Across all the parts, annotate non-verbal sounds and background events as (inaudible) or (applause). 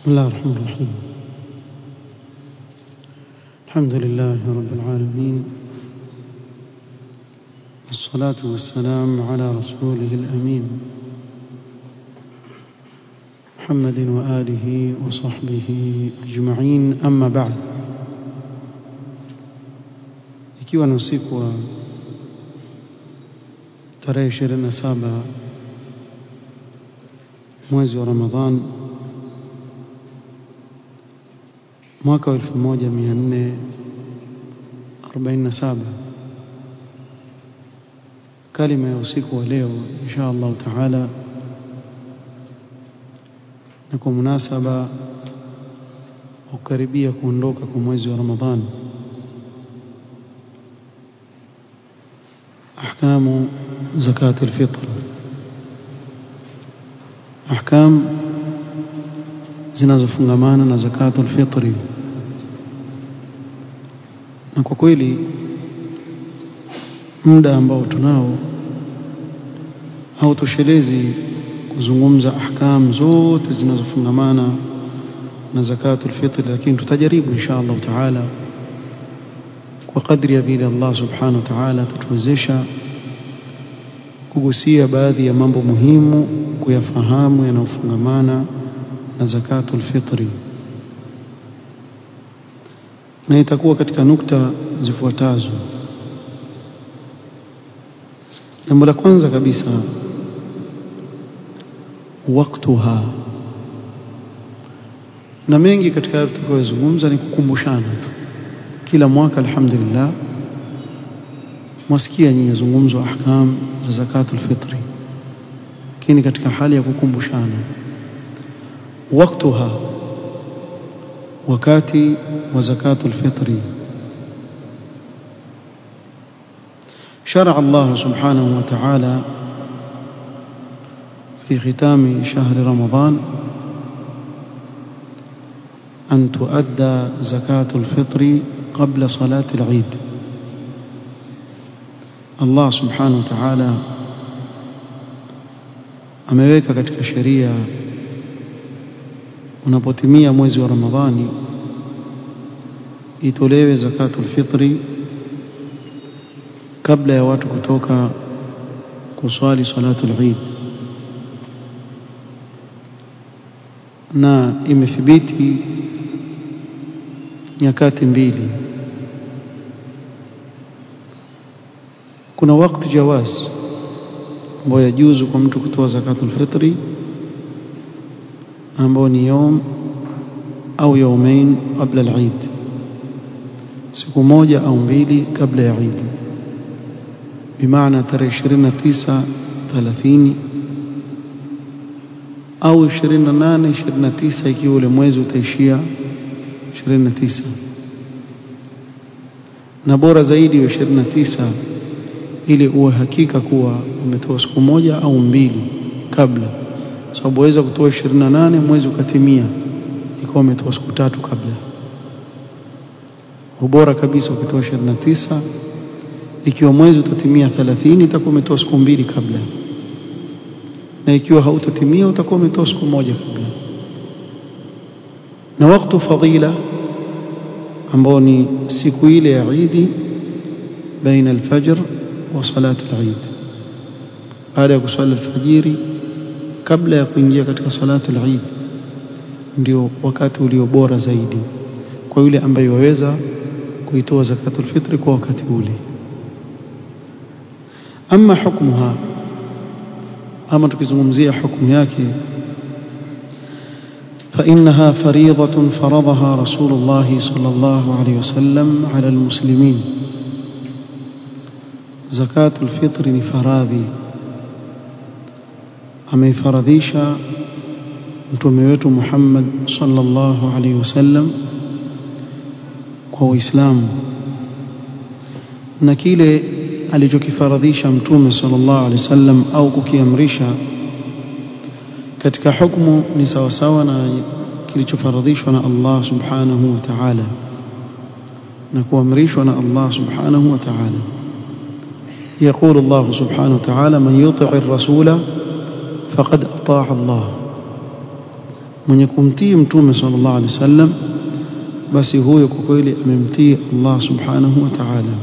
بسم الله الرحمن الرحيم. الحمد لله رب العالمين. والصلاة والسلام على رسوله الأمين. محمد وآله وصحبه أجمعين. أما بعد. ikiwa ni usiku wa tarehe 27 mwezi wa Ramadhan mwaka wa 1447 kalima ya usiku wa leo insha Allah taala na kwa munasaba wa kukaribia kuondoka kwa mwezi wa Ramadhani أحكام زكاة الفطر أحكام zinazofungamana na zakatul fitri na kwa kweli muda ambao tunao hautoshelezi kuzungumza ahkam zote zinazofungamana na zakatul fitr, lakini tutajaribu insha Allah taala kwa kadri ya vile Allah subhanahu wa ta'ala atatuwezesha kugusia baadhi ya mambo muhimu kuyafahamu yanayofungamana na zakatul fitri na itakuwa katika nukta zifuatazo. Jambo la kwanza kabisa waktuha na mengi katika hayo tutakayozungumza ni kukumbushana tu. Kila mwaka alhamdulillah mwasikia nyinyi zungumzo ahkam za zakatul fitri. Lakini katika hali ya kukumbushana waktuha wa zakatul fitri شرع الله سبحانه وتعالى في ختام شهر رمضان أن تؤدى زكاة الفطر قبل صلاة العيد. الله سبحانه وتعالى ameweka katika unapotimia mwezi wa Ramadhani itolewe zakatul fitri kabla ya watu kutoka kuswali salatul Eid. Na imethibiti nyakati mbili. Kuna wakati jawaz ambao yajuzu kwa mtu kutoa zakatul fitri ambao ni yom au yaumain kabla al-Eid. Siku moja au mbili kabla ya Eid. Bimaana tarehe 29 30 au 28 29 ikiwa ule mwezi utaishia 29 na bora zaidi wa 29 ili uwe hakika kuwa umetoa siku moja au mbili kabla sababu waweza kutoa 28 mwezi ukatimia. Ikawa umetoa siku tatu kabla. Ubora kabisa ukitoa 29 ikiwa mwezi utatimia 30 itakuwa umetoa siku mbili kabla. Na ikiwa hautatimia utakuwa umetoa siku moja kabla. Na wakati fadhila ambao ni siku ile ya Eid baina al-fajr wa salat al-Eid baada ya kusali alfajiri kabla ya kuingia katika salat al-Eid ndio wakati ulio bora zaidi kwa yule ambaye waweza kuitoa zakatul fitri kwa wakati ule ama hukmuha ama tukizungumzia hukumu yake فإنها فريضة فرضها رسول الله صلى الله عليه وسلم على المسلمين زكاة الفطر فراضي ameifaradhisha mtume wetu Muhammad sallallahu alaihi wasallam kwa Uislamu na kile alichokifaradhisha mtume sallallahu alaihi wasallam au kukiamrisha katika hukumu ni sawasawa na kilichofaradhishwa na Allah subhanahu wa ta'ala na kuamrishwa na Allah subhanahu wa ta'ala يقول الله سبحانه وتعالى من يطع الرسول فقد أطاع الله من تِيمْ متومه صلى الله عليه وسلم بس هو كوكويلي اممتي الله سبحانه وتعالى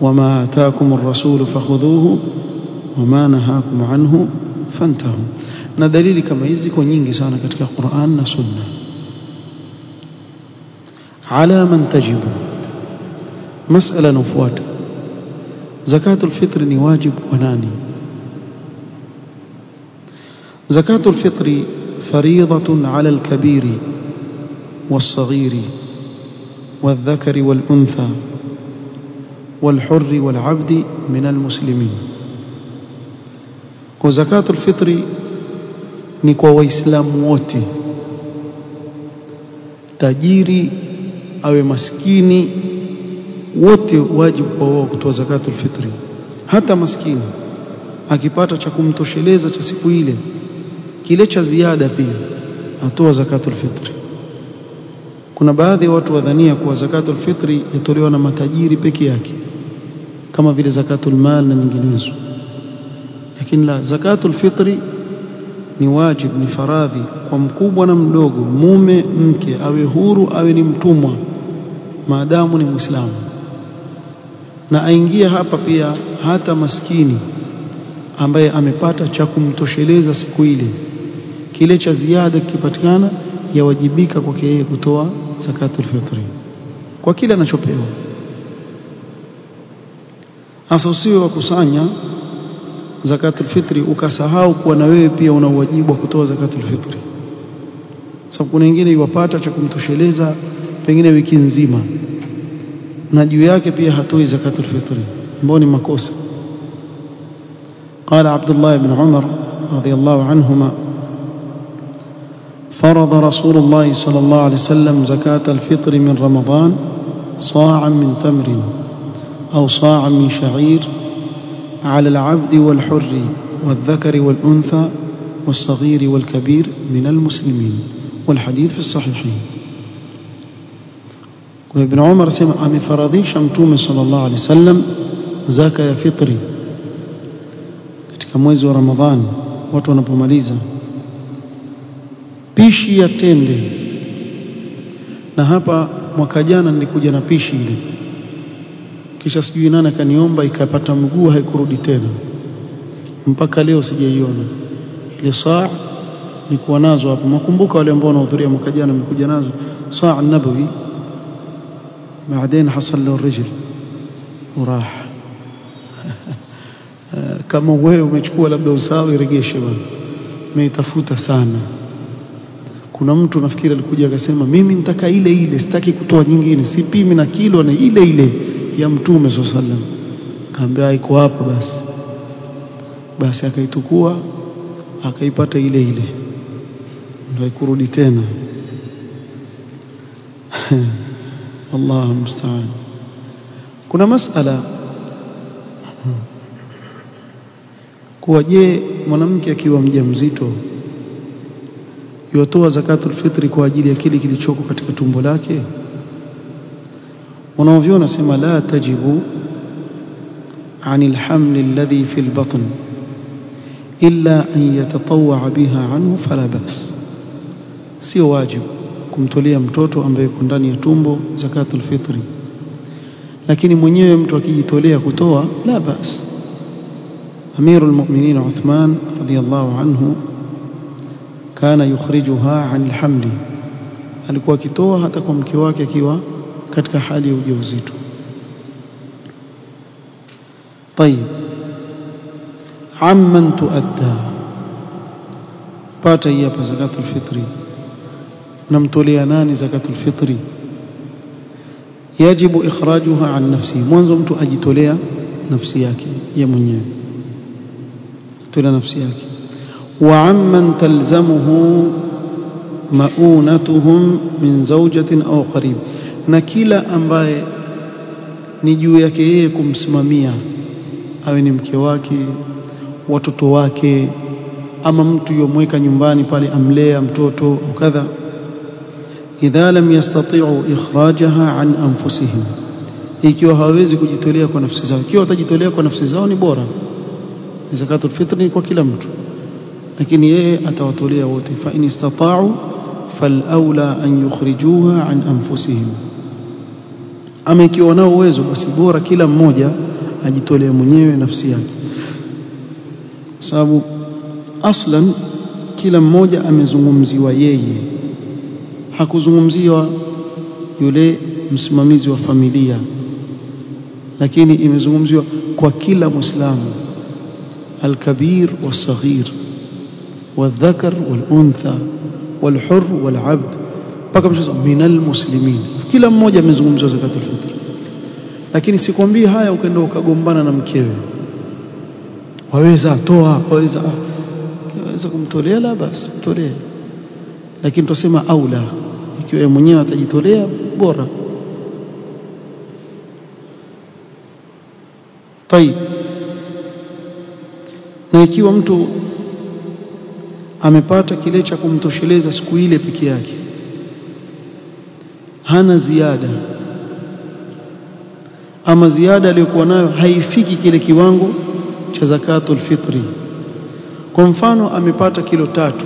وما آتاكم الرسول فخذوه وما نهاكم عنه فانتهوا na dalili kama hizi kwa nyingi sana katika Qur'an na Sunna. Ala man tajibu. Masala nufuata. Zakatul fitr? زكاة الفطر فريضة على الكبير والصغير والذكر والأنثى والحر والعبد من المسلمين. وزكاة الفطر نكوى وإسلام موتي تجيري أو مسكيني wote wajibu kwa wao kutoa zakatu lfitri hata maskini akipata cha kumtosheleza kile cha ziada pia atoa zakatul fitri. Kuna baadhi ya watu wadhania kuwa zakatul fitri yatolewa na matajiri peke yake kama vile zakatul mal na nyinginezo. Lakini la zakatul fitri ni wajib ni faradhi kwa mkubwa na mdogo mume mke awe huru awe ni mtumwa maadamu ni muislamu. Na aingia hapa pia hata maskini ambaye amepata cha kumtosheleza siku ile kile cha ziada kikipatikana yawajibika kwake yeye kutoa zakatul fitri kwa kile anachopewa hasa usiwe wakusanya zakatul fitri ukasahau kuwa na wewe pia una uwajibu wa kutoa zakatul fitri sababu kuna wengine iwapata cha kumtosheleza pengine wiki nzima na juu yake pia hatoi zakatul fitri ambao ni makosa قال عبد الله بن عمر رضي الله عنهما فرض رسول الله صلى الله عليه وسلم زكاة الفطر من رمضان صاعا من تمر أو صاعا من شعير على العبد والحر والذكر والأنثى والصغير والكبير من المسلمين والحديث في الصحيحين. وابن عمر سمع أمي فرضي شمتوم صلى الله عليه وسلم زكاة فطري. mwezi wa Ramadhani watu wanapomaliza pishi ya tende na hapa mwaka jana nilikuja na pishi ile kisha sijui nani akaniomba ikapata mguu haikurudi tena mpaka leo sijaiona ile saa nilikuwa nazo hapo mkumbuka wale ambao wanahudhuria mwaka jana nimekuja nazo saa nabawi بعدين حصل له الرجل وراح kama wewe umechukua labda usawa iregeshe bwana umeitafuta sana kuna mtu nafikiri alikuja akasema mimi nitaka ile ile sitaki kutoa nyingine sipimi na kilo na ile ile ya mtume swalla sallam kaambia iko hapa basi. Basi akaitukua akaipata ile ile. Ndio ikurudi tena. (laughs) Allahu musta'an. Kuna masala kuwa je mwanamke akiwa mjamzito yotoa zakatul fitri kwa ajili ya kile kilichoko katika tumbo lake? Wanaovyona sema la tajibu anil hamli alladhi fil batn illa an yatatawwa biha anhu fala bas. Sio wajibu kumtolea mtoto ambaye yuko ndani ya tumbo zakatul fitri. Lakini mwenyewe mtu akijitolea kutoa la bas. Amirul mu'minin Uthman radiyallahu anhu عنه كان يخرجها عن الحمل alikuwa akitoa hata kwa mke wake akiwa katika hali ya ujauzito طيب عمن تؤدى pata hii hapa zakatul fitri namtolea nani zakatul fitri yajibu ikhrajuha an nafsi mwanzo mtu ajitolea nafsi yake ye mwenyewe tolea nafsi yake amman talzamuhu maunatuhum min zawjatin au qarib na kila ambaye ni juu yake yeye kumsimamia awe ni mke wake watoto wake ama mtu yomweka nyumbani pale amlea mtoto kadha idha lam yastati'u ikhrajaha an anfusihim. Ikiwa hawawezi kujitolea kwa nafsi zao ikiwa watajitolea kwa nafsi zao ni bora. Zakatul fitri ni kwa kila mtu lakini yeye atawatolea wote. Fa in istata'u falaula an yukhrijuha an anfusihim. Ama ikiwa nao uwezo basi bora kila mmoja ajitolee mwenyewe nafsi yake. Sababu aslan kila mmoja amezungumziwa yeye. Hakuzungumziwa yule msimamizi wa familia. Lakini imezungumziwa kwa kila muislamu. Alkabir wasaghir والذكر والأنثى والحر والعبد mpaka mshazo minal muslimin kila mmoja amezungumziwa zakatul fitr lakini sikwambii haya ukaenda ukagombana na mkewe waweza toa waweza waweza kumtolea la basi mtolee lakini tusema aula ikiwa yeye mwenyewe atajitolea bora طيب na ikiwa mtu amepata kile cha kumtosheleza siku ile peke yake. Hana ziada. Ama ziada aliyokuwa nayo haifiki kile kiwango cha zakatul fitri. Kwa mfano amepata kilo tatu.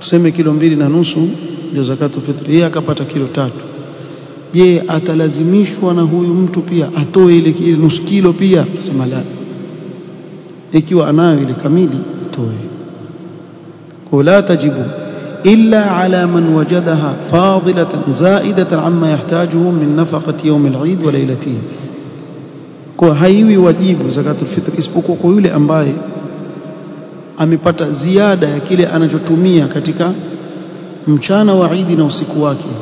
Tuseme kilo mbili na nusu ndio zakatul fitri. Yeye akapata kilo tatu. Je atalazimishwa na huyu mtu pia atoe ile, nusu kilo pia? Sema la. Ikiwa anayo ile kamili atoe ولا تجب إلا على من وجدها فاضلة زائدة عما يحتاجه من نفقة يوم العيد وليلته. كو كهيو وجيب زكاة الفطر اسبوكو كويولي أمباي أمبتا زيادة كيلي أنا جوتومية كاتيكا مشانا وعيدنا وسكواكي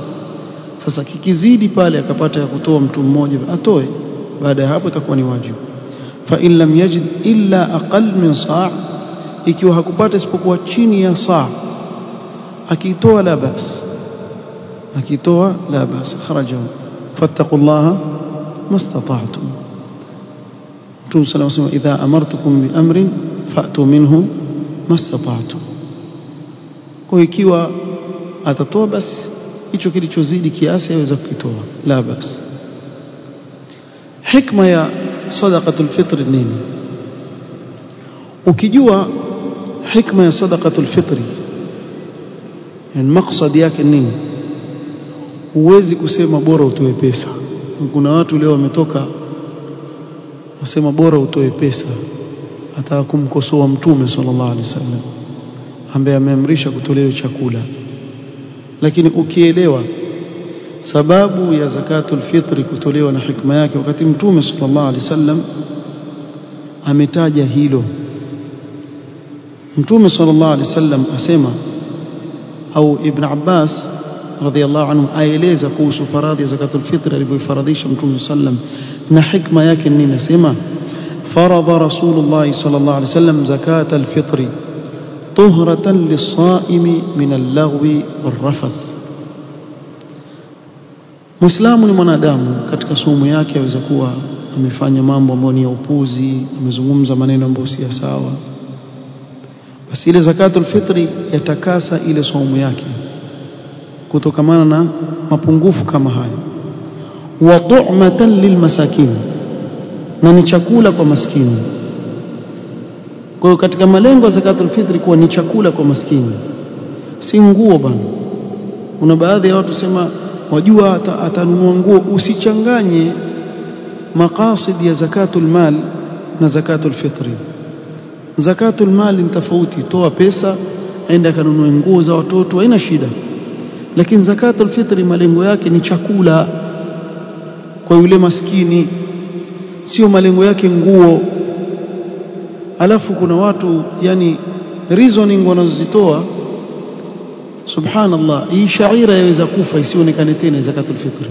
sasa kikizidi pale akapata ya kutoa mtu mmoja atoe. أتوي ya hapo itakuwa ni wajibu. Fa in lam yajid illa aqal ikiwa hakupata isipokuwa chini ya saa akitoa la bas akitoa la bas kharaja fattaqullaha mastata'tum Mtume صلى الله idha amartukum bi amrin fa'tu minhu mastata'tum kwa ikiwa atatoa basi hicho kilichozidi kiasi aweza kukitoa la bas hikma ya sadaqatul fitr nini ukijua hikma ya sadaqatul fitri. Yani maksadi yake nini? Huwezi kusema bora utoe pesa. Kuna watu leo wametoka wasema bora utoe pesa. Hata kumkosoa mtume sallallahu alaihi wasallam ambaye ameamrisha kutolewa chakula. Lakini ukielewa sababu ya zakatul fitri kutolewa na hikma yake wakati mtume sallallahu alaihi wasallam ametaja hilo متومي صلى الله عليه وسلم أسيما أو ابن عباس رضي الله عنه أيليز قوس فراضي زكاة الفطر لبي فرضيش متومي صلى الله عليه وسلم. نحك ما يكني أسيما فرض رسول الله صلى الله عليه وسلم زكاة الفطر طهرة للصائم من اللغو والرفث. مسلم من آدم كتك سومي أكي وزكوة. أمي فاني مامبو موني أوبوزي أمي زمومزا منين أمبوسي أساوة. Basi ile zakatul fitri yatakasa ile saumu yake kutokamana na mapungufu kama haya. Wa tu'matan lilmasakin na ni chakula kwa maskini. Kwa hiyo katika malengo ya zakatul fitri kuwa ni chakula kwa maskini si nguo bana. Kuna baadhi ya watu sema wajua atanunua nguo usichanganye maqasid ya zakatul mal na zakatul fitri zakatul mali ni tofauti. Toa pesa aende akanunue nguo za watoto haina shida. Lakini zakatul fitri malengo yake ni chakula kwa yule maskini. Sio malengo yake nguo. Alafu kuna watu yani reasoning wanazozitoa subhanallah hii shaira yaweza kufa isionekane tena zakatul fitri.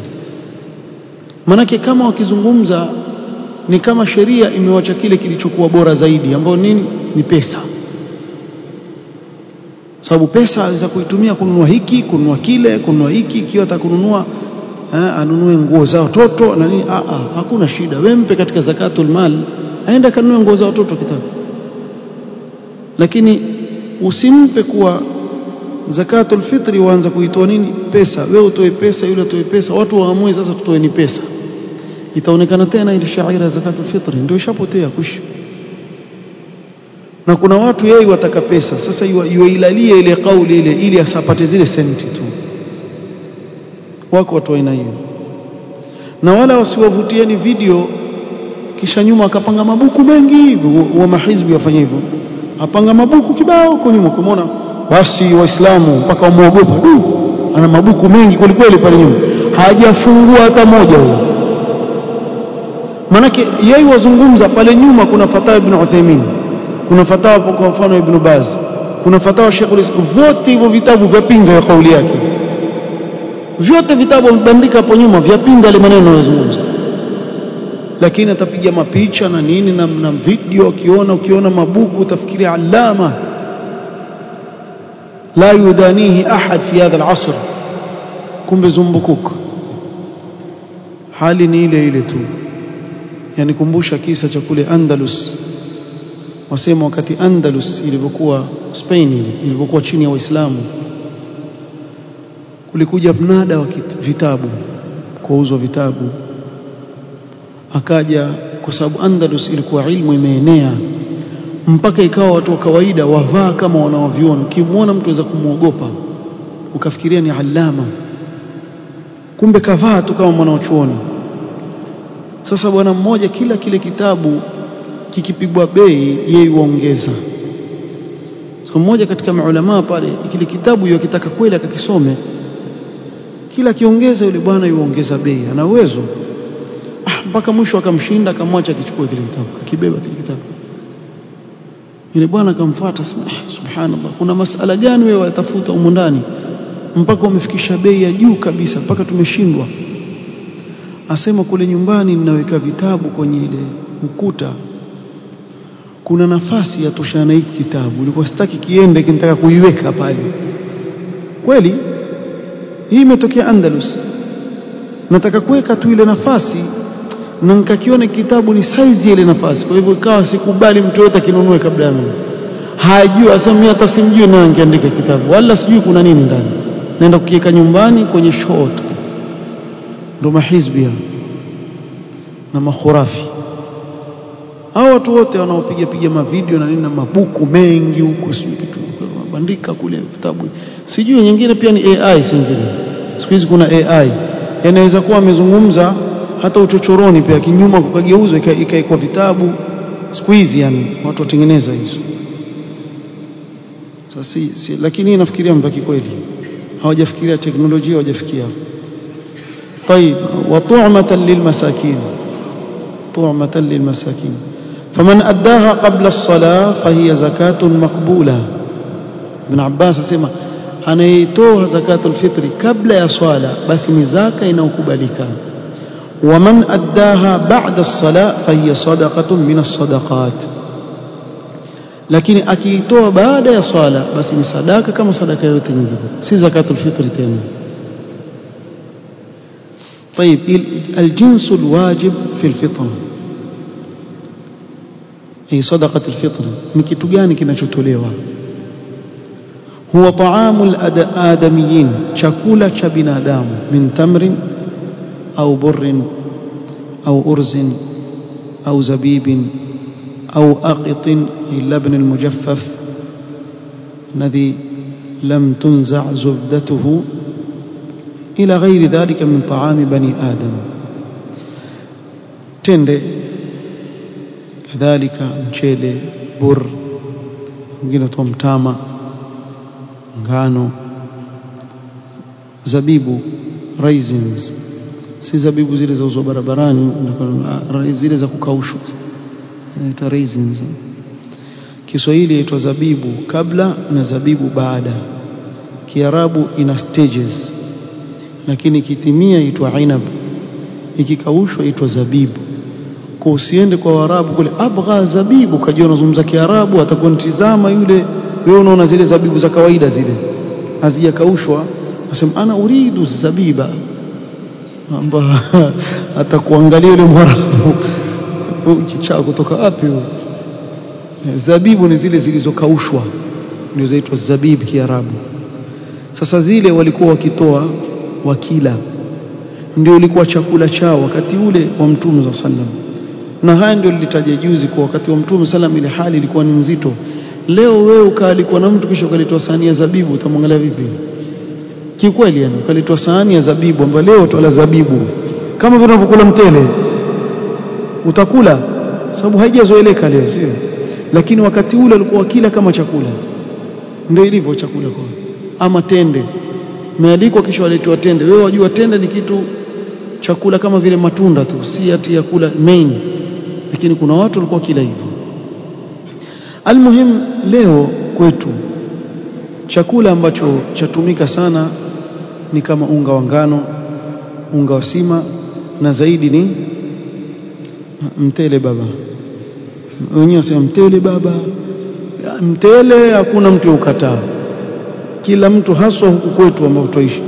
Manake kama wakizungumza ni kama sheria imewacha kile kilichokuwa bora zaidi ambao nini? Ni pesa. Sababu pesa aweza kuitumia kununua hiki kununua kile kununua hiki ikiwa atakununua anunue nguo za watoto na nini? A a hakuna shida. Wempe mpe katika zakatul mal aenda kanunue nguo za watoto kitabu. Lakini usimpe kuwa zakatul fitri waanza kuitoa nini? Pesa. Wewe utoe pesa yule atoe pesa watu waamue sasa tutoe ni pesa itaonekana tena ile shaira ya zakatul fitri ndio ishapotea kushi na kuna watu yeye wataka pesa sasa yuilalie ile kauli ile ili asapate zile senti tu. Wako watu aina hiyo. Na wala wasiwavutieni video kisha nyuma akapanga mabuku mengi wa mahizbi wafanya hivyo. Apanga mabuku kibao huko nyuma kumwona basi waislamu mpaka wamwogopa ana mabuku mengi kwelikweli pale nyuma. Hajafungua hata moja huyo manake yeye wazungumza pale nyuma kuna fatawa ibn Uthaymeen kuna fatawa kwa mfano ibn Baz kuna fatawa Sheikh vote hivyo vitabu vyapinga ya kauli yake. Vyote vitabu vimebandika hapo nyuma vyapinga ile maneno yanayozungumza lakini atapiga mapicha na nini na, na video ukiona ukiona mabuku utafikiria alama. La yudanihi ahad fi hadha al-asr. Kumbe zumbukuk hali ni ile ile tu yani kumbusha kisa cha kule Andalus. Wasema wakati Andalus ilivyokuwa Spain ilivyokuwa chini ya Waislamu kulikuja mnada wa vitabu kuuzwa vitabu. Akaja kwa sababu Andalus ilikuwa ilmu imeenea mpaka ikawa watu wa kawaida wavaa kama wanaoviona. Ukimwona mtu aweza kumwogopa ukafikiria ni alama. Kumbe kavaa tu kama mwanachuoni sasa bwana mmoja kila kile kitabu kikipigwa bei yeye huongeza. So mmoja katika maulamaa pale kile kitabu hiyo akitaka kweli akakisome kila akiongeza yule bwana yuongeza bei. Ana uwezo. Ah mpaka mwisho akamshinda akamwacha akichukua kile kitabu akibeba kile kitabu. Yule bwana akamfuata ah, subhanallah kuna masala gani wewe watafuta humu ndani? Mpaka umefikisha bei ya juu kabisa mpaka tumeshindwa asema kule nyumbani ninaweka vitabu kwenye ile ukuta. Kuna nafasi ya toshana hiki kitabu nilikuwa sitaki kiende kinataka kuiweka pale. Kweli hii imetokea Andalus. Nataka kuweka tu ile nafasi na nikakiona kitabu ni size ile nafasi. Kwa hivyo ikawa sikubali mtu yote akinunue kabla ya mimi hajui asema mimi hata simjui na angeandika kitabu wala sijui kuna nini ndani. Naenda kukiweka nyumbani kwenye short ndo mahizbia na makhurafi. Hao watu wote wanaopiga piga mavideo na nini na mabuku mengi huko sijui kitu mabandika kule vitabu. Sijui nyingine pia ni AI singine siku hizi kuna AI yanaweza kuwa amezungumza hata uchochoroni pia kinyuma kukageuzwa ikaekwa vitabu. Siku hizi yani watu watengeneza hizo. Sasa si, si, lakini nafikiria mbaki kweli. Hawajafikiria teknolojia hawajafikia طيب وطعمة للمساكين. طعمة للمساكين. فمن أداها قبل الصلاة فهي زكاة مقبولة. ابن عباس سيما حنيتوها زكاة الفطر قبل يصالة بس نزاك إنه ومن أداها بعد الصلاة فهي صدقة من الصدقات. لكن أكيتوها بعد يصالة بس نصدقك كما صدقة يوتنجب سي زكاة الفطر تاني. طيب الجنس الواجب في الفطرة أي صدقة الفطر من كتجانك نشتليها هو طعام الآدميين. شكولة بن آدم من تمر أو بر أو أرز أو زبيب أو أقط. اللبن المجفف الذي لم تنزع زبدته. ila ghairi dhalika min taami bani adam. Tende kadhalika mchele bur wengine watoa mtama ngano zabibu raisins. Si zabibu zile zauzwa barabarani zile za kukaushwa. Inaitwa raisins. Kiswahili yaitwa zabibu kabla na zabibu baada. Kiarabu ina stages lakini ikitimia itwa inab ikikaushwa itwa zabibu. Kwa usiende kwa Waarabu kule abgha zabibu kajua unazungumza Kiarabu atakunitizama yule wewe unaona zile zabibu za kawaida zile hazijakaushwa. Asema ana uridu zabiba amba (laughs) atakuangalia yule Mwarabu. (laughs) Kichaa kutoka wapi zabibu ni zile zilizokaushwa ndio zaitwa zabibu Kiarabu. Sasa zile walikuwa wakitoa wakila ndio ilikuwa chakula chao wakati ule wa mtume za sallam na haya ndio lilitaja juzi kwa wakati wa mtume sallam ile hali ilikuwa ni nzito. Leo wewe ukaalikwa na mtu kisha ukaletwa sahani ya zabibu utamwangalia vipi? Kikweli yani ukaletwa sahani ya zabibu ambayo leo twala zabibu. Kama vile unavyokula mtele utakula. Sababu haijazoeleka leo sio? Lakini wakati ule alikuwa kila kama chakula. Ndio ilivyo chakula kwa. Ama tende umealikwa kisha waletwa tende. Wewe wajua tende ni kitu chakula kama vile matunda tu si ati ya kula main lakini kuna watu walikuwa kila hivyo. Almuhim leo kwetu chakula ambacho chatumika sana ni kama unga wa ngano unga wa sima na zaidi ni mtele baba. Wenyewe wasema mtele baba. Mtele hakuna mtu ukataa kila mtu haswa huku kwetu ambao tuishi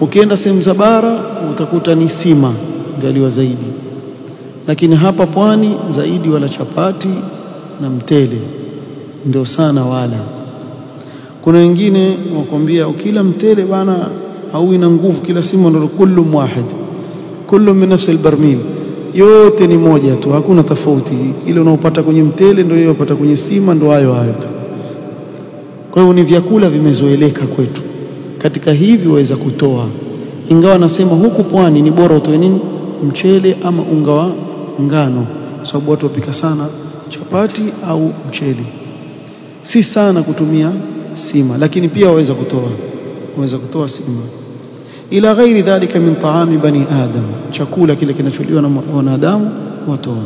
ukienda sehemu za bara utakuta ni sima ngaliwa zaidi. Lakini hapa pwani zaidi wala chapati na mtele. Ndio sana wala. Kuna wengine wakwambia ukila mtele bana hauwi na nguvu kila sima ndio kullu wahid kullu min nafsi albarmil yote ni moja tu hakuna tofauti. Ile unaopata kwenye mtele ndio hiyo unapata kwenye sima ndio hayo hayo tu kwa hiyo ni vyakula vimezoeleka kwetu. Katika hivi waweza kutoa. Ingawa nasema huku pwani ni bora utoe nini? Mchele ama unga wa ngano. Sababu watu wapika sana chapati au mchele. Si sana kutumia sima lakini pia waweza kutoa. Waweza kutoa sima. Ila ghairi dhalika min taami bani adam. Chakula kile kinacholiwa na wanadamu watoa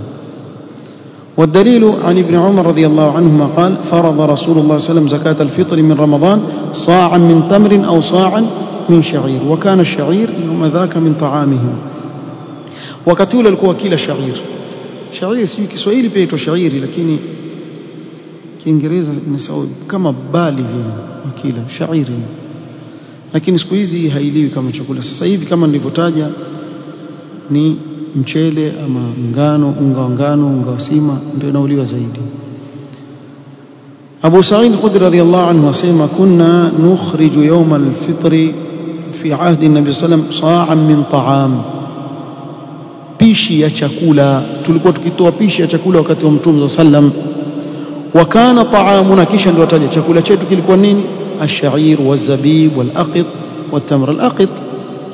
والدليل عن ابن عمر رضي الله عنهما قال فرض رسول الله صلى الله عليه وسلم زكاة الفطر من رمضان صاعا من تمر أو صاعا من شعير وكان الشعير يوم ذاك من طعامهم. وكتول الكوكيل شعير. شعير سيو كسوهيلي بيتو kiingereza nasau kama bali vile wakila shairi lakini siku hizi hailiwi kama chakula sasa hivi kama nilivyotaja ni mchele ama ngano unga wa ngano unga wa sima ndio inauliwa zaidi Abu Sa'id Khudri radhiyallahu anhu asema kunna nukhriju yawm al-fitr fi ahdi an-nabi sallam sa'an min ta'am pishi ya chakula tulikuwa tukitoa pishi ya chakula wakati wa mtume sallam wa kana ta'amuna kisha ndio wataja chakula chetu kilikuwa nini ash-sha'ir waz-zabib wal-aqit wat-tamr al-aqit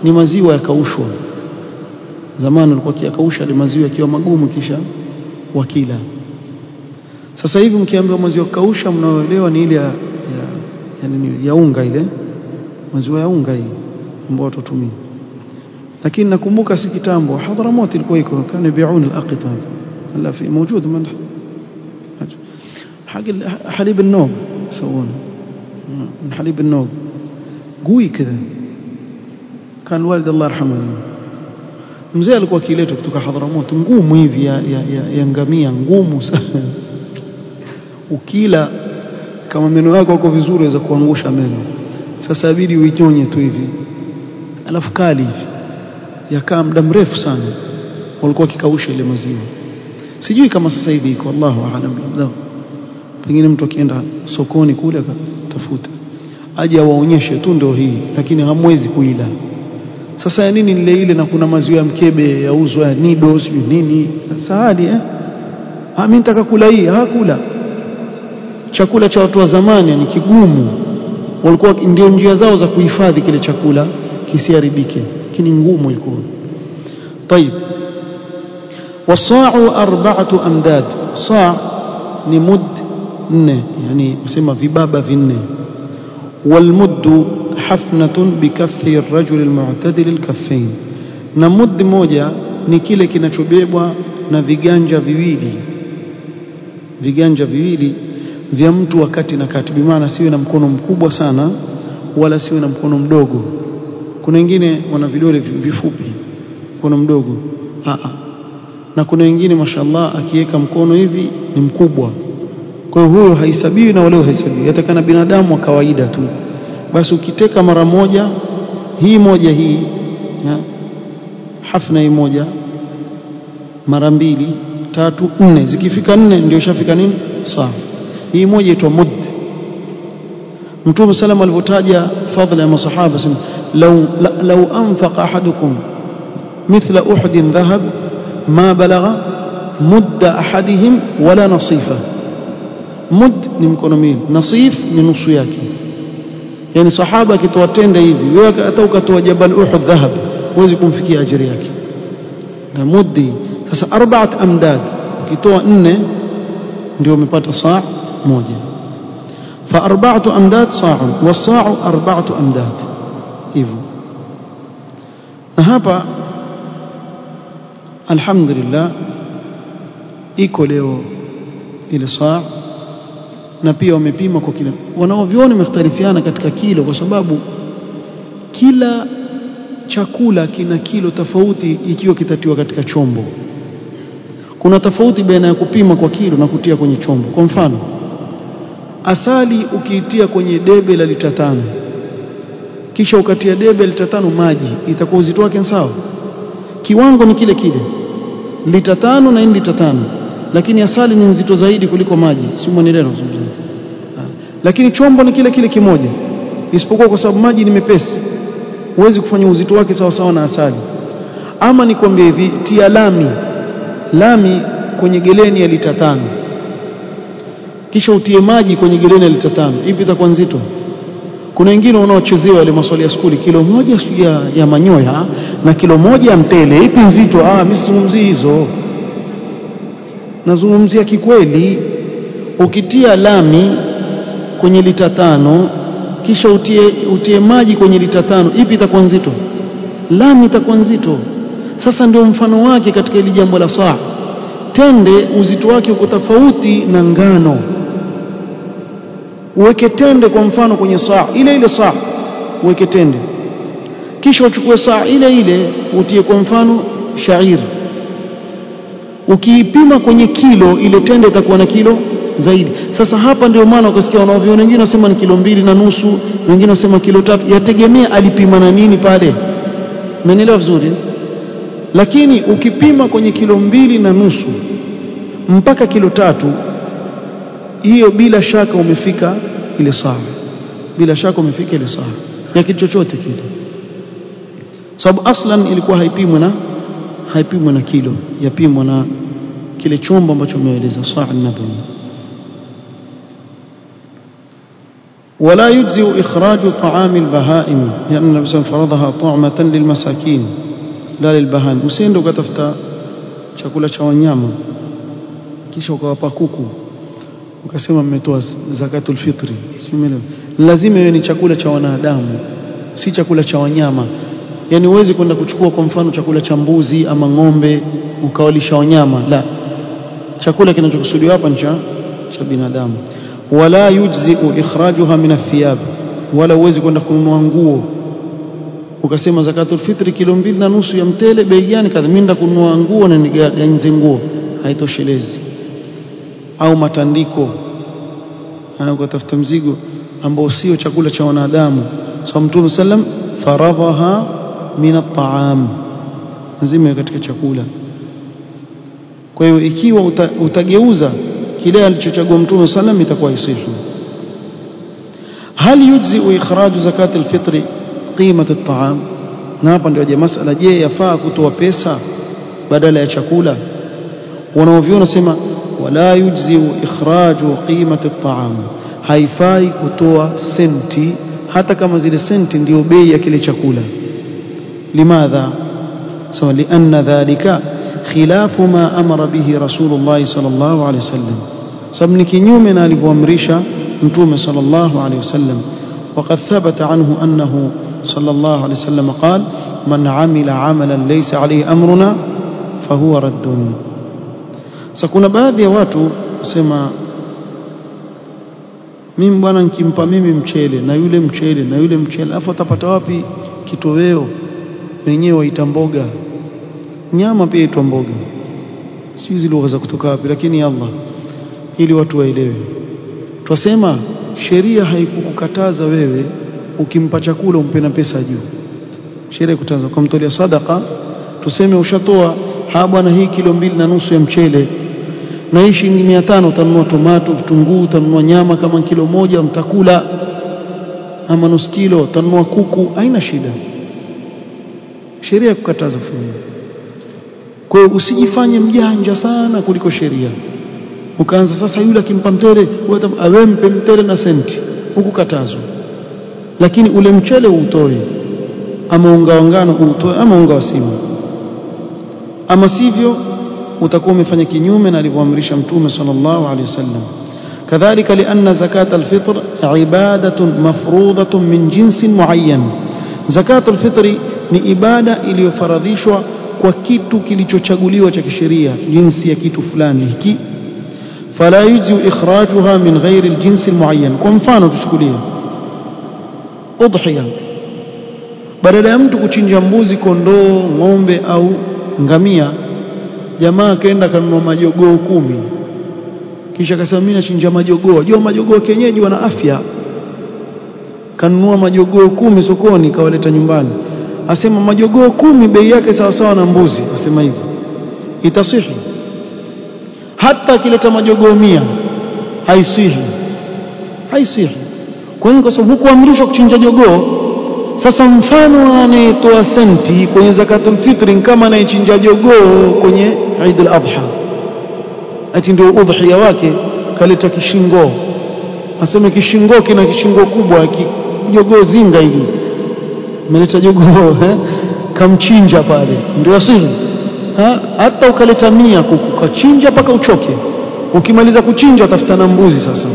ni maziwa yakaushwa zamani walikuwa kiakausha maziwa yakiwa magumu kisha wakila sasa hivi mkiambiwa maziwa kausha mnaoelewa ni ile ya, ya, ya, ya unga ile maziwa ya unga hii ambao watu watumia lakini nakumbuka si kitambo Hadhramut ilikuwa iko kana bi'un al-aqit هلا في موجود من حق حليب النوم يسوونه من حليب النوم قوي كذا كان الوالد الله يرحمه mzee alikuwa akiletwa kutoka Hadhramut ngumu hivi ya, ya, ya, ya ngamia ngumu sana. Ukila kama meno yako yako vizuri waweza kuangusha meno. Sasa abidi uinyonye tu hivi. Alafu kali hivi. Yakaa muda mrefu sana. Walikuwa kikausha ile maziwa. Sijui kama sasa hivi iko. Allahu aalam pengine mtu akienda sokoni kule akatafuta. Aje awaonyeshe tu ndio hii. Lakini hamwezi kuila sasa ya nini ile ile na kuna maziwa ya mkebe yauzwa ya nido sijui nini sahali eh ah mimi nitaka kula hii hakula chakula cha watu wa zamani ni kigumu walikuwa ndio njia zao za kuhifadhi kile chakula kisiharibike lakini ngumu ilikuwa طيب والصاع أربعة أمداد صاع ni mud nne yani usema vibaba vinne والمد hafnatun bikaffi rajuli lmutadili al-mu'tadil na mudd moja ni kile kinachobebwa na viganja viwili. Viganja viwili vya mtu wakati na kati. Bimaana siwe na mkono mkubwa sana wala siwe na mkono mdogo. Kuna wengine wana vidole vifupi. Mkono mdogo. A a na kuna wengine mashallah akiweka mkono hivi ni mkubwa. Kwa hiyo huyo haisabiwi na wale haisabiwi. Yatakana binadamu wa kawaida tu basi ukiteka mara moja hii moja hii ya, hafna hii moja mara mbili tatu nne. Zikifika nne ndio ishafika nini? Sawa. Hii moja itwa mud mtume sallam alivyotaja fadhila ya masahaba sema law law anfaqa ahadukum mithla uhud dhahab ma balagha mudda ahadihim wala nasifa. Mud ni mkono miwili nasif ni nusu yake yani sahaba akitoa tende hivi wewe hata ukatoa jabal uhud dhahab huwezi kumfikia ajiri yake na muddi sasa arbaat amdad ukitoa nne ndio umepata saa moja fa arba'atu amdad sa'un was-sa'u arba'atu amdad hivyo na hapa alhamdulillah iko leo ile saa na pia wamepima kwa kile wanaoviona wamekhtalifiana katika kilo kwa sababu kila chakula kina kilo tofauti ikiwa kitatiwa katika chombo. Kuna tofauti baina ya kupima kwa kilo na kutia kwenye chombo. Kwa mfano asali ukiitia kwenye debe la lita tano kisha ukatia debe lita tano maji itakuwa uzito wake sawa? Kiwango ni kile kile. Lita tano na lita tano lakini asali ni nzito zaidi kuliko maji. Si mwanielewa lakini chombo ni kile kile kimoja. Isipokuwa kwa sababu maji ni mepesi huwezi kufanya uzito wake sawa sawa na asali. Ama nikwambie hivi tia lami. Lami kwenye geleni ya lita tano. Kisha utie maji kwenye geleni ya lita tano. Ipi itakuwa nzito? Kuna wengine wanaochezewa yale maswali ya skuli kilo moja ya, ya manyoya na kilo moja ya mtele. Ipi nzito? Ah mimi sizungumzii hizo. Nazungumzia kikweli. Ukitia lami kwenye lita tano kisha utie, utie maji kwenye lita tano. Ipi itakuwa nzito? Lami itakuwa nzito. Sasa ndio mfano wake katika hili jambo la saa tende uzito wake uko tofauti na ngano. Uweke tende kwa mfano kwenye saa ile ile saa uweke tende. Kisha uchukue saa ile ile utie kwa mfano shairi ukiipima kwenye kilo ile tende itakuwa na kilo zaidi. Sasa hapa ndio maana ukasikia wanaoviona wengine wasema ni kilo mbili na nusu wengine wasema kilo tatu. Yategemea alipima na nini pale. Umeelewa vizuri? Lakini ukipima kwenye kilo mbili na nusu mpaka kilo tatu hiyo bila shaka umefika ile saa bila shaka umefika ile saa ya kitu chochote kile. Sababu aslan ilikuwa haipimwi na haipimwi na kilo. Yapimwa na kile chombo ambacho umeeleza. Saa nabawi ولا يجزئ إخراج طعام البهائم لأن النبي صلى الله عليه وسلم فرضها طعمة للمساكين لا للبهائم usiende ukatafuta chakula cha wanyama kisha ukawapa kuku ukasema mmetoa zakatul fitri simeelewa lazima iwe ni chakula cha wanadamu si chakula cha wanyama yani huwezi kwenda kuchukua kwa mfano chakula cha mbuzi ama ng'ombe ukawalisha wanyama la chakula kinachokusudiwa hapa ni cha cha binadamu wala yujzi'u ikhrajuha min athiyab wala uwezi kwenda kununua nguo. Ukasema zakatul fitri kilo mbili na nusu ya mtele bei gani kadha? Mimi nda kununua nguo na niganze nguo. Haitoshelezi. Au matandiko. Ukatafuta mzigo ambao sio chakula cha wanadamu. So mtume sallam faradhaha min at-ta'am. Lazima katika chakula. Kwa hiyo ikiwa uta, utageuza kile alichochagua mtume sallam itakuwa isihi hal yujzi ikhraju zakat al-fitr qimat at-ta'am? Na hapa ndio je masala je yafaa kutoa pesa badala ya chakula? Wanaoviona nasema wala yujzi ikhraju qimat at-ta'am. Haifai kutoa senti hata kama zile senti ndio bei ya kile chakula. Limadha? Sawa lianna dhalika خلاف ما أمر به رسول الله صلى الله عليه وسلم. سبنكي نيومنا لبوامريشا نتوم صلى الله عليه وسلم. وقد ثبت عنه أنه صلى الله عليه وسلم قال من عمل عملا ليس عليه أمرنا فهو رد. سكون بعد يواتو سما mimi bwana nkimpa mimi mchele na yule mchele na yule mchele alafu atapata wapi kitoweo nyama pia itwa mboga. Sijui lugha za kutoka wapi lakini Allah ili watu waelewe. Twasema sheria haikukukataza wewe ukimpa chakula umpe na pesa juu. Sheria kutaza mtolea sadaka tuseme ushatoa ha bwana hii kilo mbili na nusu ya mchele. Na hii shilingi mia tano utanunua tomato vitunguu utanunua nyama kama kilo moja mtakula. Ama nusu kilo utanunua kuku haina shida. Sheria kukataza kufanya kwa hiyo usijifanye mjanja sana kuliko sheria, ukaanza sasa, yule akimpa mtere awe mpe mtere na senti, hukukatazwa. Lakini ule mchele uutoe, ama unga wa ngano uutoe, ama unga wa sima, ama sivyo utakuwa umefanya kinyume na alivyoamrisha Mtume sallallahu alaihi wasallam. Kadhalika, lianna zakata alfitr ibadatun mafrudhatun min jinsin muayyan, zakatu alfitri ni ibada iliyofaradhishwa kwa kitu kilichochaguliwa cha kisheria jinsi ya kitu fulani hiki. Fala yujzi ikhrajuha min ghairi aljinsi almuayyan. Kwa mfano tuchukulie. Udhiya badala ya mtu kuchinja mbuzi kondoo ng'ombe au ngamia jamaa akaenda kanunua majogoo kumi. Kisha akasema mimi nachinja majogoo. Jua majogoo kienyeji wana afya. Kanunua majogoo kumi sokoni kawaleta nyumbani asema majogoo kumi bei yake sawa sawa na mbuzi. Asema hivyo. Itasihi hata akileta majogoo mia haisihi haisihi kwa nini? Kwa sababu hukuamrishwa kuchinja jogoo. Sasa mfano anayetoa senti kwenye zakatul fitri kama anayechinja jogoo kwenye Eid al-Adha. Ati ndio udhiya wake kaleta kishingo. Aseme kishingo kina kishingo kubwa kijogoo zinga hili meleta jogoo (laughs) eh? kamchinja pale. Ndio siri. Ha? hata ukaleta mia kuku kachinja mpaka uchoke. Ukimaliza kuchinja utafuta na mbuzi sasa.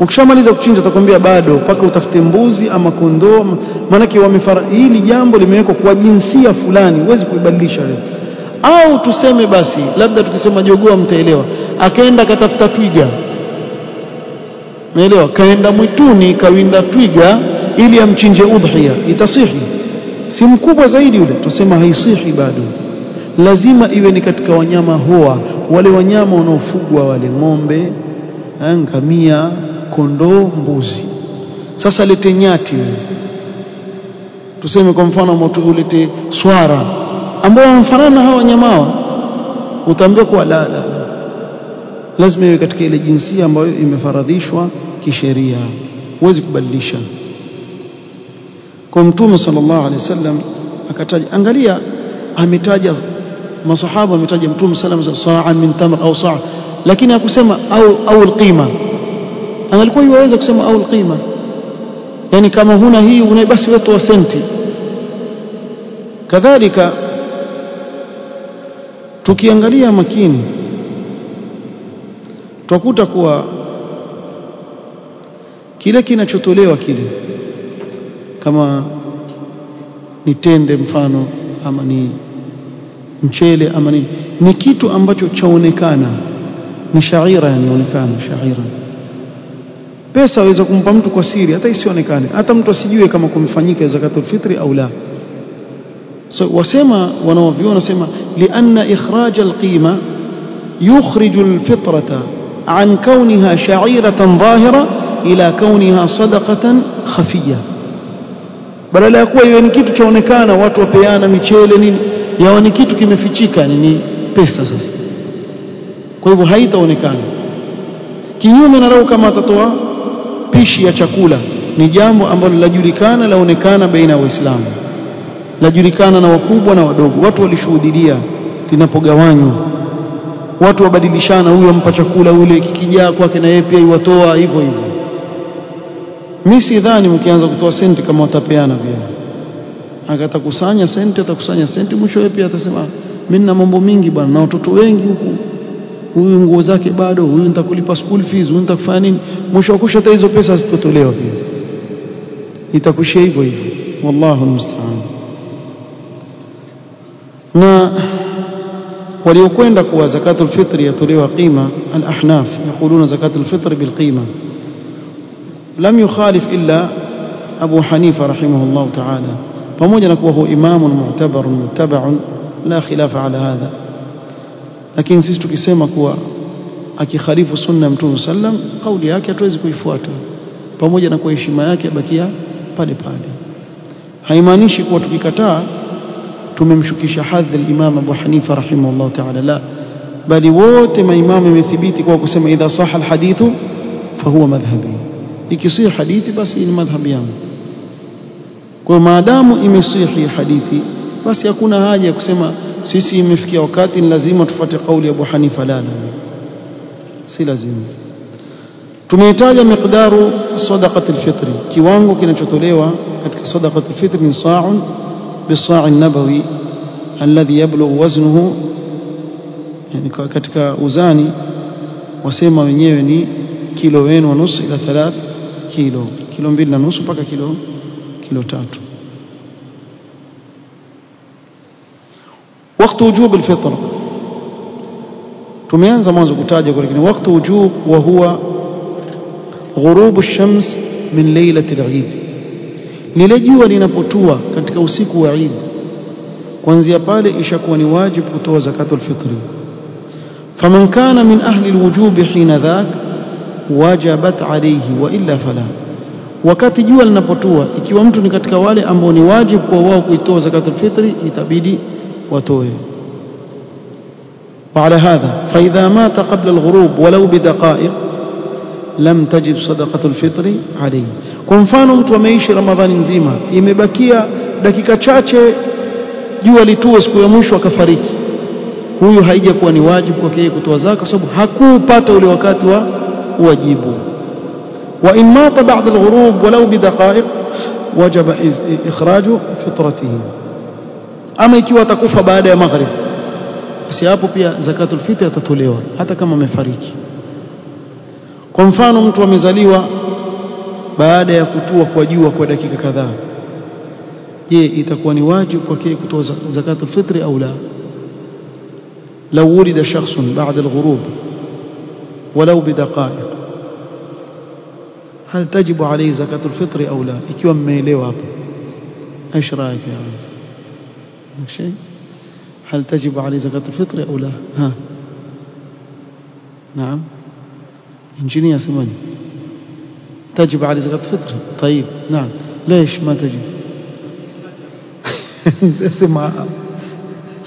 Ukishamaliza kuchinja utakwambia bado mpaka utafute mbuzi ama kondoo. Maanake wamefara hili jambo limewekwa kwa jinsia fulani. Huwezi kuibadilisha wewe. Au tuseme basi labda tukisema jogoo mtaelewa akaenda akatafuta twiga. Naelewa kaenda mwituni kawinda twiga ili amchinje udhiya itasihi si mkubwa zaidi yule tusema haisihi bado. Lazima iwe ni katika wanyama hoa wale wanyama wanaofugwa wale ng'ombe ngamia kondoo mbuzi. Sasa lete nyati tuseme kwa mfano moto ulete swara ambao wanafanana na hawa wanyama utaambia kuwa la la. Lazima iwe katika ile jinsia ambayo imefaradhishwa kisheria. Huwezi kubadilisha kwa mtume sallallahu alaihi wasallam akataja angalia ametaja masahaba ametaja mtume sallam za saa min tamr au saa lakini hakusema au au alqima. Angalikuwa yuweza kusema au alqima. Yani kama huna hii una basi wewe toa senti. Kadhalika tukiangalia makini tutakuta kuwa kile kinachotolewa kile kama ni tende mfano ama ni mchele ama ni, ni kitu ambacho chaonekana ni shaira yanaonekana shaira pesa waweza kumpa mtu kwa siri hata isionekane hata mtu asijue kama kumefanyika zakatul fitri au la so wasema wanaoviona sema lianna ikhraj alqima yukhrij alfitrata an kaunha sha'iratan dhahira ila kaunha sadaqatan khafiyya badala ya kuwa iwe ni kitu chaonekana watu wapeana michele nini yawa ni kitu kimefichika ni pesa sasa. Kwa hivyo haitaonekana. Kinyume na rau kama atatoa pishi ya chakula ni jambo ambalo lajulikana laonekana baina ya waislamu. Lajulikana na wakubwa na wadogo. Watu walishuhudia linapogawanywa. Watu wabadilishana huyo ampa chakula ule kikijaa kwake na yeye pia iwatoa hivyo hivyo mimi sidhani mkianza kutoa senti kama watapeana pia akatakusanya senti atakusanya senti mwisho yeye pia atasema mimi nina mambo mingi bwana na watoto wengi huku. Huyu nguo zake bado huyu nitakulipa school fees huyu nitakufanya nini? Mwisho wa kusha hizo pesa zitotolewa pia. Itakushia hivyo hivyo. Wallahu musta'an na waliokwenda kuwa zakatu fitri yatolewa qima alahnaf yaquluna zakatul fitri bil qima lam yukhalif illa Abu Hanifa rahimahullah ta'ala. Pamoja na kuwa huwa imamun mu'tabarun muttaba'un la khilafa ala hadha. Lakini sisi tukisema kuwa akikhalifu sunna mtume sallam kauli yake hatuwezi kuifuata. Pamoja na kuwa heshima yake bakia pale pale. Haimaanishi kuwa tukikataa tumemshukisha hadhi al-Imam Abu Hanifa rahimahullah ta'ala la. Bali wote maimamu imethibiti kwa kusema idha saha al-hadithu fahuwa madhhabi ikisihi hadithi basi ni madhhabi yangu. Kwa maadamu imesihi hadithi basi hakuna haja ya kusema sisi imefikia wakati ni lazima tufuate kauli ya Abu Hanifa la si lazima. Tumeitaja miqdaru sadaqati alfitri kiwango kinachotolewa katika sadaqati alfitri ni sa'un bisa'i nabawi alladhi yablughu waznuhu. Yani katika uzani wasema wenyewe ni kilo wenu nusu ila thalath kilo kilo mbili na nusu mpaka kilo, kilo tatu. Wakati wujub alfitra tumeanza mwanzo kutaja lakini wakati wujub wa huwa ghurubu shams min leilati al-Eid. Lile jua linapotua katika usiku wa Eid kuanzia pale ishakuwa ni wajibu kutoa zakatul fitri. Faman kana min ahli alwujub hina dhak wajabat alayhi wa illa fala wakati jua linapotua ikiwa mtu ni katika wale ambao ni wajibu kwa wao kuitoa zakatul fitri itabidi watoe وعلى هذا فإذا مات قبل الغروب ولو بدقائق lam tajib sadaqatul fitri alayhi kwa mfano mtu ameishi ramadhani nzima imebakia dakika chache jua litue siku ya mwisho akafariki huyu haijakuwa ni wajibu kwake yeye kutoa zaka kwa sababu hakupata ule wakati wa wajibu wa in mata ba'da al-ghurub walau bidaqa'iq wajaba ikhraju fitratihi ama ikiwa atakufa baada ya maghrib basi hapo pia zakatul fitri atatolewa hata kama amefariki kwa mfano mtu amezaliwa baada ya kutua kwa jua kwa dakika kadhaa je itakuwa ni wajibu kwake kutoa zakatul fitri au la لو ولد شخص بعد الغروب ولو بدقائق. هل تجب عليه زكاة الفطر أو لا؟ ikiwa mmeelewa hapo إيش رأيك يا عز؟ شيء؟ هل تجب عليه زكاة الفطر أو لا؟ ها. نعم. إنجينير سمعني. تجب عليه زكاة الفطر؟ طيب نعم. ليش ما تجب؟ sema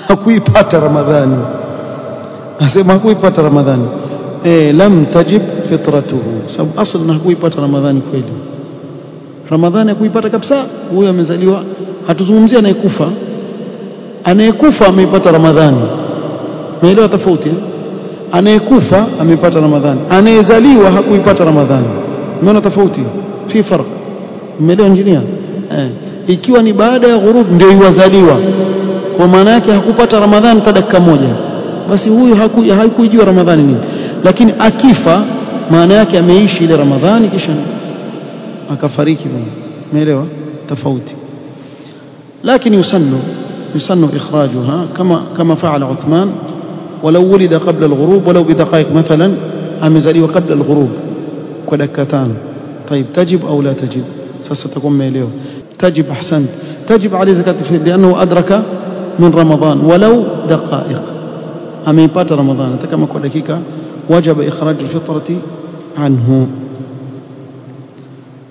hakuipata ramadhani asema hakuipata ramadhani eh lam tajib fitratuhu. Sababu na hakuipata ramadhani kweli. Ramadhani hakuipata kabisa huyo amezaliwa hatuzungumzia anayekufa. Anayekufa ameipata ramadhani. Unaelewa tofauti eh? anayekufa ameipata ramadhani. Anayezaliwa hakuipata ramadhani. Umeona tofauti? Fi farq. Umeelewa injinia eh. ikiwa ni baada ya ghurub ndio iwazaliwa. Kwa maana yake hakupata ramadhani hata dakika moja. Basi huyu hakuijua ramadhani nini lakini akifa maana yake ameishi ile ramadhani kisha akafariki umeelewa tofauti لكن يسن يسن إخراجها كما كما فعل عثمان. ولو ولد قبل الغروب ولو بدقائق مثلا أمزلي وقبل الغروب. كدكتان. طيب تجب أو لا تجب؟ ستكون ميليو. تجب أحسنت تجب عليه زكاة الفطر لأنه أدرك من رمضان. ولو دقائق. أميبات رمضان. تكما كدكيكا وجب إخراج الفطرة عنه.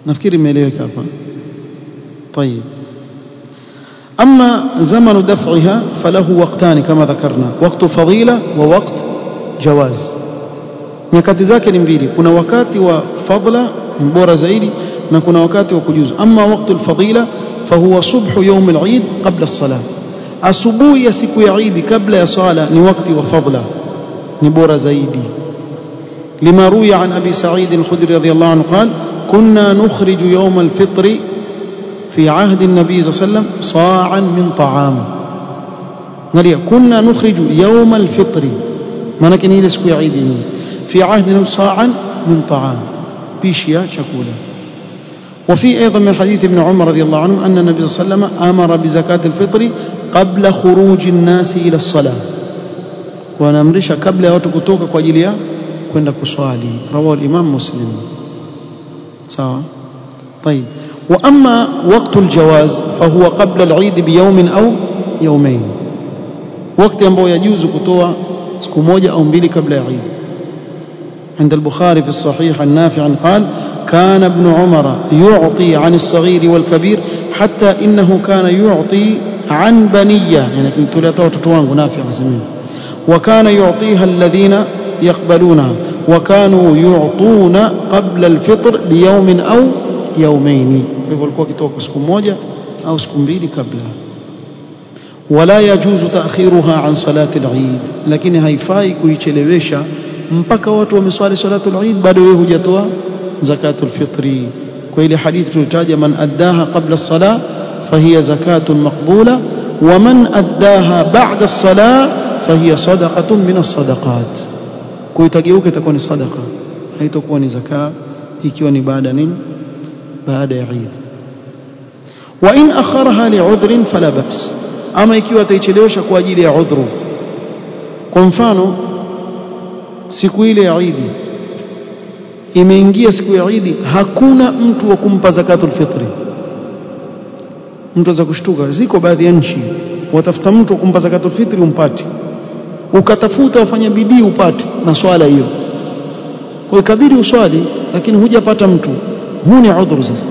نفكر ما إليك أبا طيب. أما زمن دفعها فله وقتان كما ذكرنا. وقت فضيلة ووقت جواز. نكاتي ذاكي نمبيلي كنا وكاتي وفضلة مبورة زيري نكنا وكاتي وكجوز. أما وقت الفضيلة فهو صبح يوم العيد قبل الصلاة. أسبوع يسكو يعيد قبل يصالة نوقتي وفضلة نبور زيدي لما روي عن أبي سعيد الخدري رضي الله عنه قال كنا نخرج يوم الفطر في عهد النبي صلى الله عليه وسلم صاعا من طعام. نريد كنا نخرج يوم الفطر. ما نكن إلى سكو عيدين يعني. في عهد صاعا من طعام. بيشيا شكولا وفي أيضا من حديث ابن عمر رضي الله عنه أن النبي صلى الله عليه وسلم أمر بزكاة الفطر قبل خروج الناس إلى الصلاة. وأنا قبل أن تكتوك قجليا كنا كسوالي رواه الإمام مسلم. سواء طيب. وأما وقت الجواز فهو قبل العيد بيوم أو يومين. وقت ambao yajuzu kutoa siku moja au mbili kabla ya Eid عند البخاري في الصحيح النافع قال كان ابن عمر يعطي عن الصغير والكبير حتى إنه كان يعطي عن بنية. يعني كنت لا watoto wangu نافع وكان يعطيها الذين يقبلونها وكانوا يعطون قبل الفطر بيوم أو يومين hivyo walikuwa wakitoka siku moja au siku mbili kabla ولا يجوز تأخيرها عن صلاة العيد lakini haifai kuichelewesha mpaka watu wameswali salatul Eid bado wewe hujatoa zakatul fitri kwa ile hadithi tulitaja man addaha qabla as-salah fahiya zakatun maqbula wa man addaha ba'da as-salah fahiya sadaqatun min as-sadaqat kwa itakuwa ni sadaqa. Haitakuwa ni zaka ikiwa ni baada nini? Baada ya Eid. Wa in akharaha li'udhrin fala ba's ama ikiwa ataichelewesha kwa ajili ya udhru. Kwa mfano siku ile ya Eid imeingia siku ya Eid hakuna mtu wa kumpa zakatul fitri mtu za kushtuka. Ziko baadhi ya nchi. Watafuta mtu wa kumpa zakatul fitri umpati ukatafuta ufanye bidii upate na swala hiyo. Kwa ikabidi uswali lakini hujapata mtu. Huu ni udhuru sasa.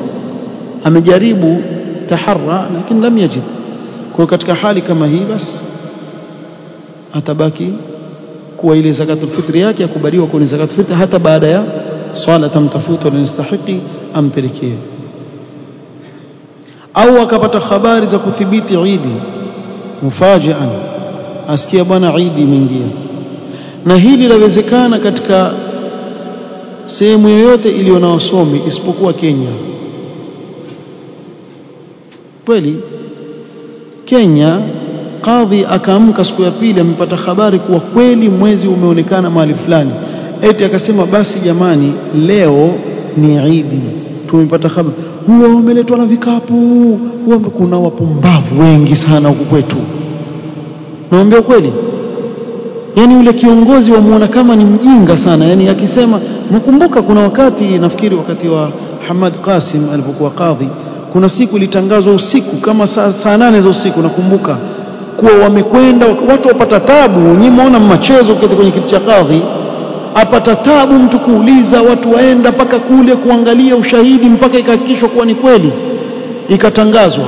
Amejaribu taharra lakini lam yajid. Kwa katika hali kama hii basi atabaki kuwa ile zakatul fitri yake yakubaliwa kwa zakatul fitri hata baada ya swala tamtafuta linastahiki ampelekee. Au akapata habari za kuthibiti idi mufajian asikia bwana idi imeingia. Na hili lawezekana katika sehemu yoyote iliyo na wasomi isipokuwa Kenya. Kweli Kenya kadhi akaamka siku ya pili amepata habari kuwa kweli mwezi umeonekana mahali fulani. Eti akasema basi jamani leo ni Idi tumepata habari. Huwa umeletwa na vikapu. Huwa kuna wapumbavu wengi sana huku kwetu naambia kweli yani yule kiongozi wamuona kama ni mjinga sana. Yani akisema nakumbuka kuna wakati nafikiri wakati wa Hamad Qasim alipokuwa kadhi kuna siku ilitangazwa usiku kama saa, saa nane za usiku nakumbuka kuwa wamekwenda watu wapata tabu. Nyinyi muona mmachezo kwenye kiti cha kadhi apata tabu mtu kuuliza watu waenda mpaka kule kuangalia ushahidi mpaka ikahakikishwa kuwa ni kweli. Ikatangazwa.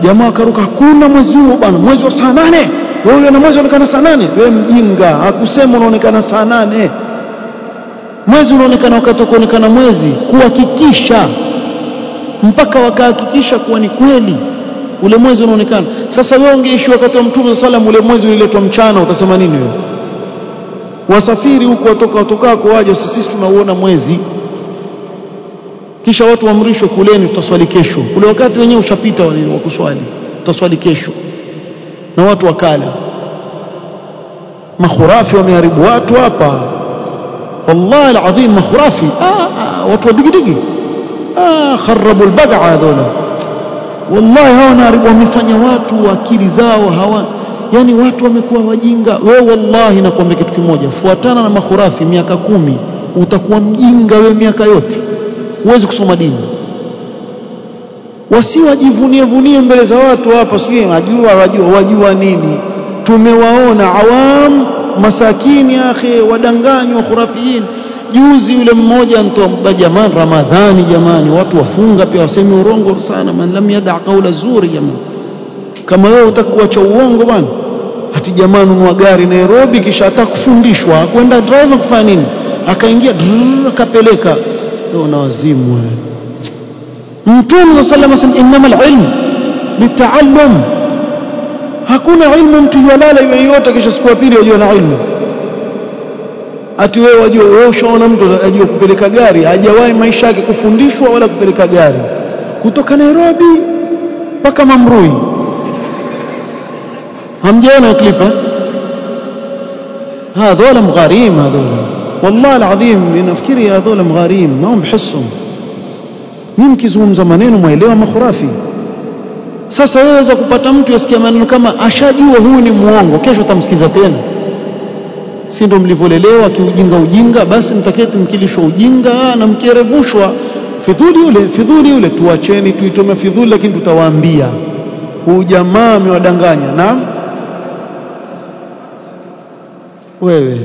Jamaa akaruka hakuna mwezi huo bwana mwezi wa saa nane wewe na mwezi unaonekana saa nane? Wewe mjinga hakusema unaonekana saa nane. Mwezi unaonekana wakati wa kuonekana mwezi kuhakikisha. Mpaka wakahakikisha kuwa ni kweli ule mwezi unaonekana. Sasa wewe ungeishi wakati wa mtume salam ule mwezi uliletwa mchana utasema nini wewe? Wasafiri huko watoka watokako waje sisi tunauona mwezi. Kisha watu waamrishwe kuleni tutaswali kesho. Ule wakati wenyewe ushapita wa kuswali. Tutaswali kesho na watu wakala makhurafi wameharibu watu hapa. Wallahi alazim makhurafi. Ah, ah, watu wadigidigi ah, kharabu albad'a hadhola wallahi hawa naharibu wamefanya watu akili zao hawa. Yani watu wamekuwa wajinga. Wewe wallahi nakwambia kitu kimoja. Fuatana na makhurafi miaka kumi. Utakuwa mjinga wewe miaka yote. Huwezi kusoma dini wasiwajivunie vunie mbele za watu hapa sijui wajua wajua wajua nini. Tumewaona awam masakini akhi wadanganywa khurafiin. Juzi yule mmoja mtoa jamani ramadhani jamani watu wafunga pia waseme urongo sana man lam yada qaula zuri jamani. Kama wewe utakuacha uongo bwana. Ati jamani unua gari Nairobi kisha atakufundishwa kwenda driver kufanya nini? Akaingia akapeleka. Una wazimu wewe Mtume sallallahu alayhi innamal ilm bitaallum hakuna ilmu mtu yalala yoyote kisha siku ya pili wajua na ilmu ati wewe wajua wewe ushaona mtu ajua kupeleka gari hajawahi maisha yake kufundishwa wala kupeleka gari kutoka Nairobi mpaka Mamrui hamjaona clip eh هذول مغاريم هذول والله العظيم nafikiri هذول مغاريم ما هم بحسهم nyinyi mkizungumza maneno mwaelewa makhurafi. Sasa wewe kupata mtu asikia maneno kama ashajua huyu ni muongo kesho utamsikiza tena. Si ndio mlivyolelewa kiujinga ujinga? Basi mtaketi mkilishwa ujinga na mkierevushwa fidhuli yule fidhuli yule tuacheni tuitome fidhuli lakini tutawaambia. Huu jamaa amewadanganya naam? Wewe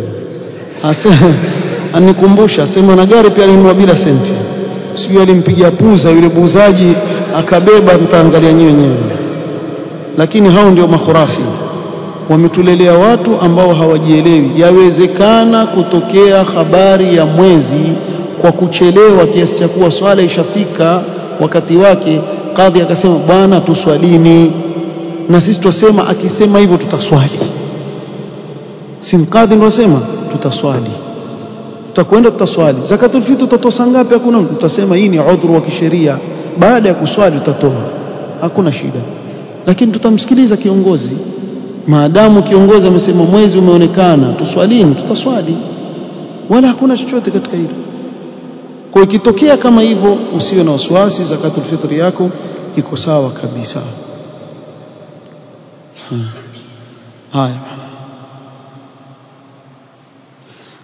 (laughs) anikumbusha sema na gari pia alinunua bila senti sijui alimpiga puza yule muuzaji akabeba mtaangalia nyinyi wenyewe. Lakini hao ndio makhurafi. Wametulelea watu ambao hawajielewi. Yawezekana kutokea habari ya mwezi kwa kuchelewa kiasi cha kuwa swala ishafika wakati wake kadhi akasema bwana tuswalini. Na sisi twasema, akisema hivyo tutaswali. Si mkadhi ndo asema tutaswali tutakwenda tutaswali. Zakatul fitr tutatoa saa ngapi? Hakuna tutasema hii ni udhuru wa kisheria. Baada ya kuswali tutatoa. Hakuna shida. Lakini tutamsikiliza kiongozi. Maadamu kiongozi amesema mwezi umeonekana tuswalini tutaswali. Wala hakuna chochote katika hilo. Kwa ikitokea kama hivyo usiwe na wasiwasi zakatul fitri yako iko sawa kabisa. Hmm. haya.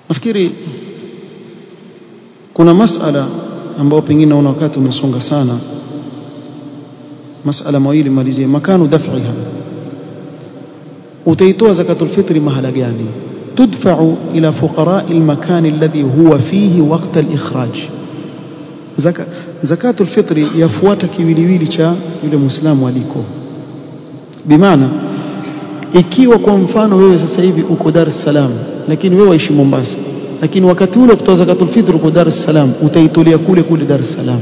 Nafikiri kuna masala ambayo pengine naona wakati umesonga sana masala mawili malizie makanu daf'iha utaitoa zakatul fitri mahala gani tudfa'u ila fuqara'i al-makan alladhi huwa fihi waqt al-ikhraj Zaka, zakatul fitri yafuata kiwiliwili cha yule muislamu aliko bimaana ikiwa kwa mfano wewe sasa hivi uko Dar es Salaam lakini wewe waishi Mombasa lakini wakati ule kutoa zakatul fitri kwa Dar es Salaam utaitolea kule kule Dar es Salaam.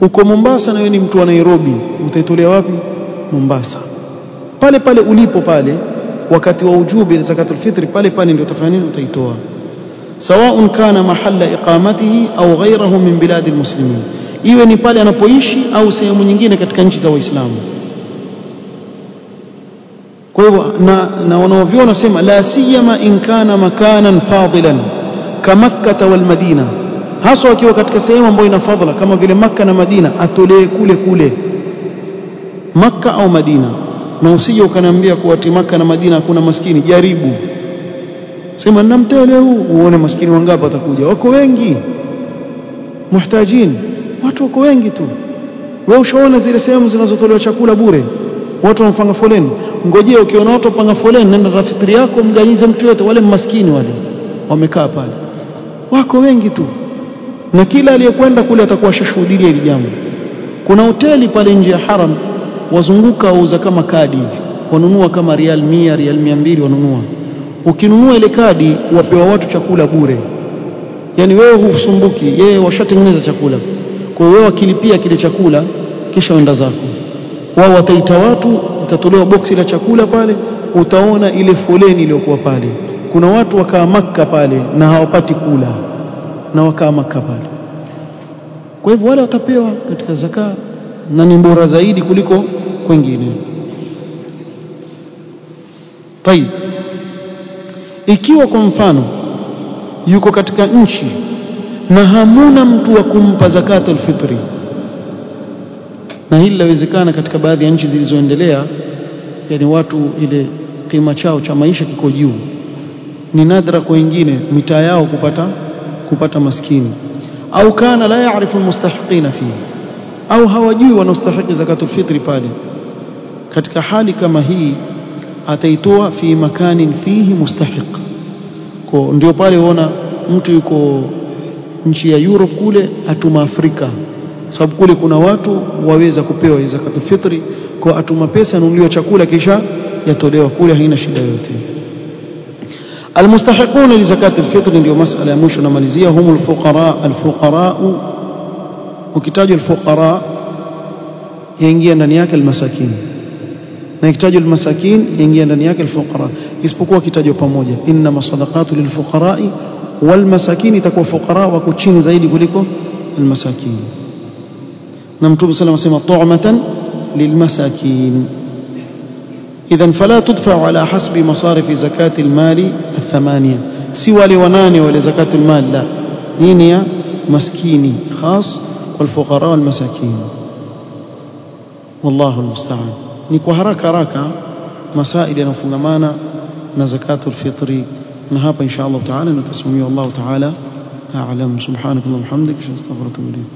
Uko Mombasa na wewe ni mtu wa Nairobi utaitolea wapi? Mombasa. Pale pale ulipo pale wakati wa ujubi zakatul fitri pale pale ndio utafanya nini? Utaitoa. Sawaun kana mahala iqamatihi au ghairahu min biladi almuslimin. Iwe ni pale anapoishi au sehemu nyingine katika nchi za waislamu kwa hivyo na, na wanaovyona wanasema la siyama in kana makanan fadilan kamakkata wal madina. Haswa wakiwa katika sehemu ambayo ina fadhila kama vile makka na madina atolee kule kule. Makka au madina. Na usije ukaniambia kuwa ati makka na madina hakuna maskini jaribu. Sema na mtele huu uone maskini wangapi watakuja. Wako wengi. Muhtajin. Watu wako wengi tu. Wewe ushaona zile sehemu zinazotolewa chakula bure. Watu wanafanga foleni ngojea ukiona watu panga foleni nenda rafitri yako mganyize mtu yote wale maskini wale wamekaa pale. Wako wengi tu na kila aliyekwenda kule atakuwa shashuhudia hili jambo. Kuna hoteli pale nje ya haram wazunguka wauza kama kadi wanunua kama rial 100 rial 200 wanunua. Ukinunua ile kadi wapewa watu chakula bure. Yani wewe husumbuki yeye washatengeneza chakula. Kwa hiyo wewe wakilipia kile chakula kisha wenda zako wao wataita watu utatolewa boksi la chakula pale utaona ile foleni iliyokuwa pale. Kuna watu wakaa maka pale na hawapati kula na wakaa maka pale. Kwa hivyo wale watapewa katika zaka na ni bora zaidi kuliko kwengine tayib ikiwa kwa mfano yuko katika nchi na hamuna mtu wa kumpa zakatul fitri na hili lawezekana katika baadhi ya nchi zilizoendelea yani watu ile kima chao cha maisha kiko juu. Ni nadra kwa wengine mitaa yao kupata kupata maskini. Au kana la yaarifu almustahiqina fihi au hawajui wanaostahiki zakatul fitri pale. Katika hali kama hii ataitoa fi makanin fihi mustahiq. Kwa ndio pale uona mtu yuko nchi ya Europe kule atuma Afrika sababu kule kuna watu waweza kupewa zakatul fitri kwa atuma pesa nunuliwa chakula kisha yatolewa kule haina shida yote المستحقون لزكاة الفطر ndio masala ya mwisho namalizia هم الفقراء الفقراء ukitajwa الفقراء yaingia ndani yake almasakin na ikitajwa almasakin yaingia ndani yake alfuqara isipokuwa kitajwa pamoja inna masadaqatu lilfuqara'i walmasakin itakuwa fuqara wako chini zaidi kuliko almasakin na mtume sallam asema tu'matan lilmasakin idhan fala tudfa'u ala hasbi masarif zakati almali athmaniya si wale wanane wale zakati almal la nini ya maskini khas والفقراء والمساكين والله المستعان ni kwa haraka haraka masaili yanafungamana na zakatul fitri na hapa insha Allah taala na tasmia Allah taala a'lam subhanakallahumma hamdika astaghfiruka wa atubu ilayk